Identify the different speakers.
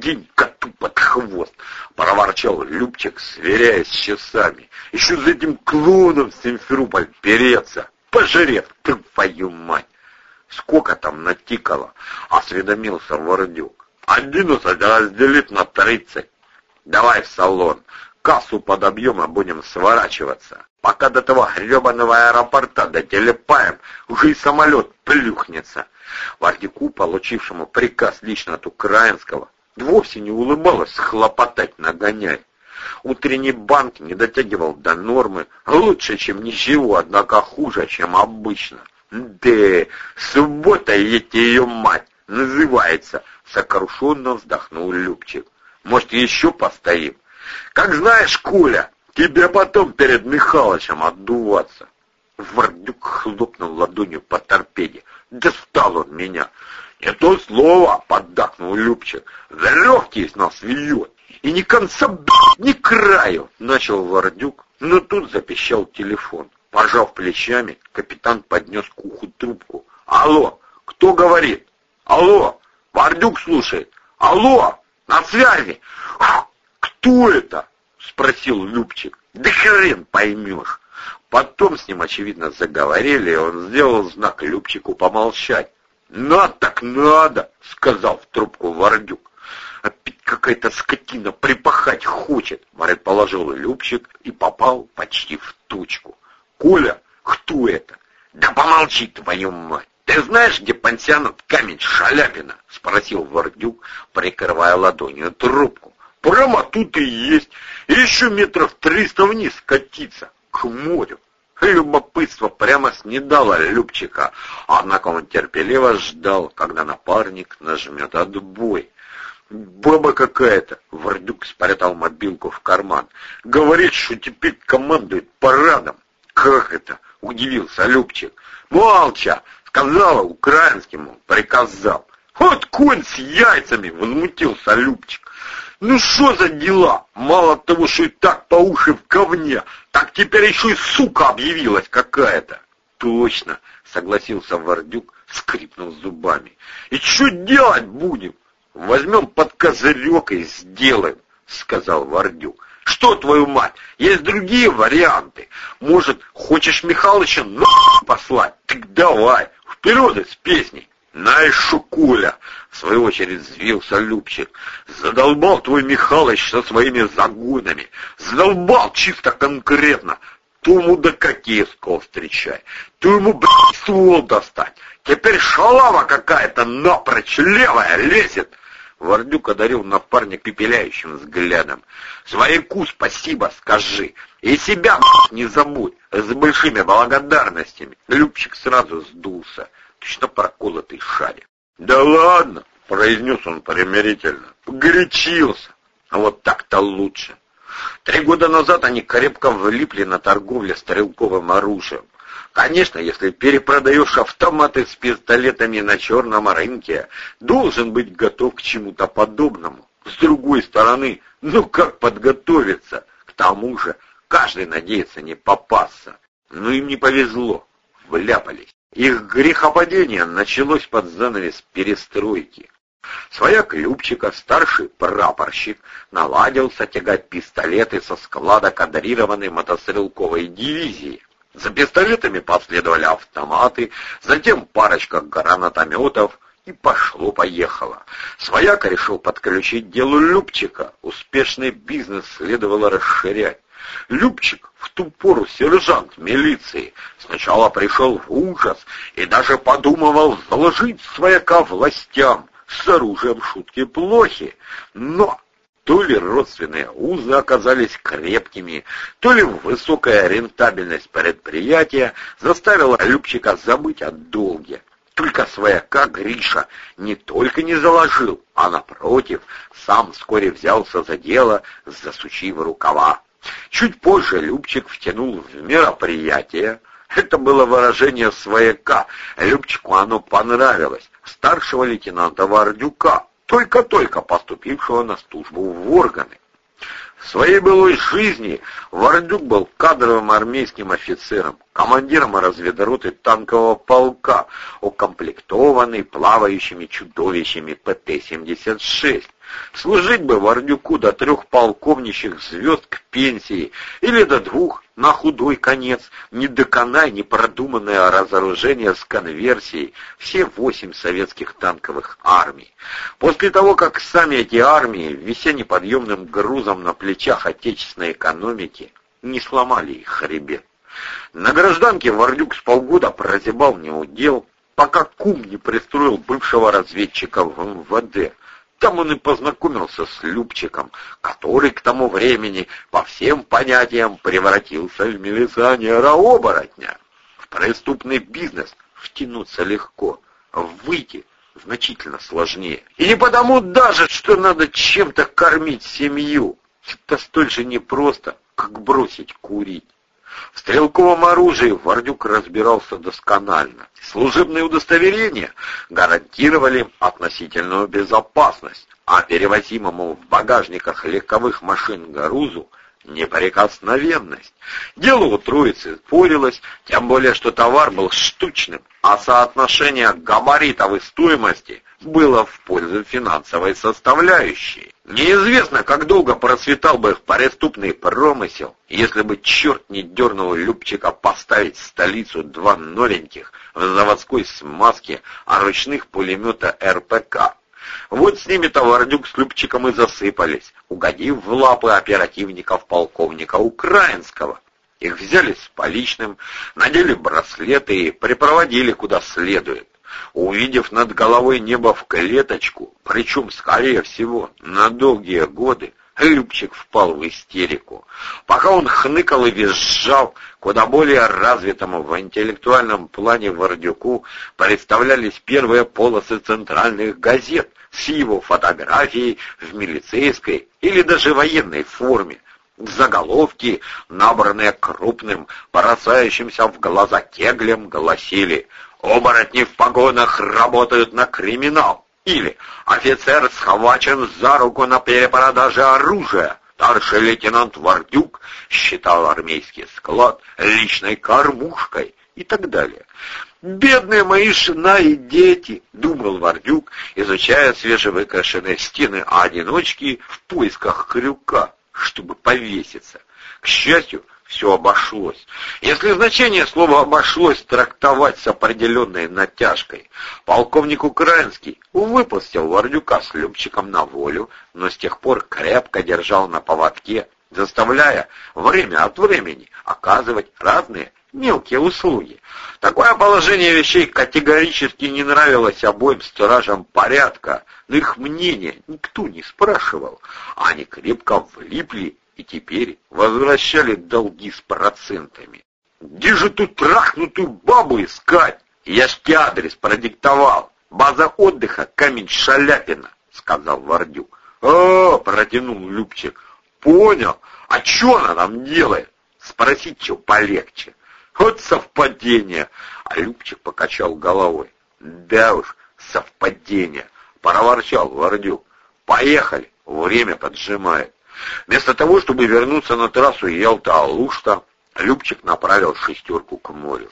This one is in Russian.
Speaker 1: День коту под хвост, проворчал Любчик, сверяясь с часами. Еще за этим клоуном в Симферополь переться. Пожрет, твою мать! Сколько там натикало? Осведомился Вордюк. Одиннадцать разделить на тридцать. Давай в салон. Кассу подобьем, а будем сворачиваться. Пока до того гребаного аэропорта дотелепаем, уже и самолет плюхнется. Вардику, получившему приказ лично от украинского, вовсе не улыбалось хлопотать нагоняй. Утренний банк не дотягивал до нормы, лучше, чем ничего, однако хуже, чем обычно. Да, суббота, едьте ее мать, называется, сокрушенно вздохнул Любчик. Может, еще постоим? Как знаешь, Коля, тебе потом перед Михалычем отдуваться. Вардюк хлопнул ладонью по торпеде. Достал он меня. «Не то слово!» — поддакнул Любчик. «За легкие нас вьет!» «И ни конца, блядь, ни краю!» — начал Вардюк, но тут запищал телефон. Пожав плечами, капитан поднес к уху трубку. «Алло! Кто говорит? Алло! Вардюк слушает! Алло! На связи! Кто это?» — спросил Любчик. «Да хрен поймешь!» Потом с ним, очевидно, заговорили, и он сделал знак Любчику помолчать. «Надо так надо!» — сказал в трубку Вардюк. «Опять какая-то скотина припахать хочет!» — предположил Любчик и попал почти в точку. «Коля, кто это?» «Да помолчи, твою мать! Ты знаешь, где пансионат Камень Шаляпина?» — спросил Вардюк, прикрывая ладонью трубку. «Прямо тут и есть. Еще метров триста вниз катиться, к морю». Любопытство прямо снедало Любчика, однако он терпеливо ждал, когда напарник нажмет отбой. «Баба какая-то!» — Вардюк спрятал мобилку в карман. «Говорит, что теперь командует парадом!» «Как это?» — удивился Любчик. «Молча!» — сказала украинским, приказал. «Вот конь с яйцами!» — возмутился Любчик. «Ну что за дела? Мало того, что и так по уши в говне, так теперь еще и сука объявилась какая-то!» «Точно!» — согласился Вардюк, скрипнув зубами. «И что делать будем? Возьмем под козырек и сделаем!» — сказал Вардюк. Что, твою мать, есть другие варианты. Может, хочешь Михалыча на послать? Так давай, вперед с песней. Знаешь, Шукуля, в свою очередь взвился Любчик, задолбал твой Михалыч со своими загонами. Задолбал чисто конкретно. То мудака киевского встречай, то ему, блядь, ствол достать. Теперь шалава какая-то напрочь левая лезет. Вардюк одарил напарник пепеляющим взглядом. «Свояку спасибо скажи, и себя не забудь, с большими благодарностями». Любчик сразу сдулся, точно проколотый шарик. «Да ладно!» — произнес он примирительно. «Погорячился! А вот так-то лучше!» Три года назад они крепко влипли на торговле стрелковым оружием. Конечно, если перепродаешь автоматы с пистолетами на черном рынке, должен быть готов к чему-то подобному. С другой стороны, ну как подготовиться? К тому же, каждый надеется не попасться. Но им не повезло, вляпались. Их грехопадение началось под занавес перестройки. Своя Любчика, старший прапорщик, наладился тягать пистолеты со склада кадрированной мотострелковой дивизии. За пистолетами последовали автоматы, затем парочка гранатометов, и пошло-поехало. Свояк решил подключить делу Любчика. Успешный бизнес следовало расширять. Любчик, в ту пору сержант милиции, сначала пришел в ужас и даже подумывал заложить свояка властям. С оружием шутки плохи, но то ли родственные узы оказались крепкими, то ли высокая рентабельность предприятия заставила Любчика забыть о долге. Только свояка Гриша не только не заложил, а напротив, сам вскоре взялся за дело, засучив рукава. Чуть позже Любчик втянул в мероприятие. Это было выражение свояка. Любчику оно понравилось. Старшего лейтенанта Вардюка, только-только поступившего на службу в органы. В своей былой жизни Вардюк был кадровым армейским офицером, командиром разведроты танкового полка, укомплектованный плавающими чудовищами ПТ-76. Служить бы Вардюку до трех полковничьих звезд к пенсии, или до двух, на худой конец, не доконай непродуманное разоружение с конверсией все восемь советских танковых армий. После того, как сами эти армии, вися неподъемным грузом на плечах отечественной экономики, не сломали их хребет. На гражданке Вардюк с полгода прозябал неудел, пока кум не пристроил бывшего разведчика в МВД. Там он и познакомился с Любчиком, который к тому времени по всем понятиям превратился в милиционера-оборотня. В преступный бизнес втянуться легко, выйти значительно сложнее. И не потому даже, что надо чем-то кормить семью. Это столь же непросто, как бросить курить. В стрелковом оружии Вардюк разбирался досконально. Служебные удостоверения гарантировали относительную безопасность, а перевозимому в багажниках легковых машин грузу неприкосновенность. Дело у троицы спорилось, тем более, что товар был штучным, а соотношение габаритов и стоимости было в пользу финансовой составляющей. Неизвестно, как долго процветал бы преступный промысел, если бы черт не дернул Любчика поставить в столицу два новеньких в заводской смазке, а ручных пулемета РПК. Вот с ними товардюк с Любчиком и засыпались, угодив в лапы оперативников полковника Украинского. Их взяли с поличным, надели браслеты и припроводили куда следует. Увидев над головой небо в клеточку, причем, скорее всего, на долгие годы, Любчик впал в истерику. Пока он хныкал и визжал, куда более развитому в интеллектуальном плане Вордюку представлялись первые полосы центральных газет с его фотографией в милицейской или даже военной форме. Заголовки, набранные крупным, бросающимся в глаза кеглем, гласили «Оборотни в погонах работают на криминал». Или «Офицер схвачен за руку на перепродаже оружия». Старший лейтенант Вардюк считал армейский склад личной кормушкой и так далее. «Бедные мои жена и дети», — думал Вардюк, изучая свежевыкрашенные стены одиночки в поисках крюка, чтобы повеситься. К счастью, все обошлось. Если значение слова «обошлось» трактовать с определенной натяжкой, полковник Украинский выпустил Вардюка с Любчиком на волю, но с тех пор крепко держал на поводке, заставляя время от времени оказывать разные мелкие услуги. Такое положение вещей категорически не нравилось обоим стражам порядка, но их мнение никто не спрашивал. Они крепко влипли и теперь возвращали долги с процентами. Где же тут трахнутую бабу искать? Я ж тебе адрес продиктовал. База отдыха Камень Шаляпина, сказал Вардюк. О, протянул Любчик. Понял. А что она там делает? Спросить что полегче. Вот совпадение. А Любчик покачал головой. Да уж, совпадение. Проворчал Вардюк. Поехали, время поджимает. Вместо того, чтобы вернуться на трассу Ялта-Алушта, Любчик направил шестерку к морю.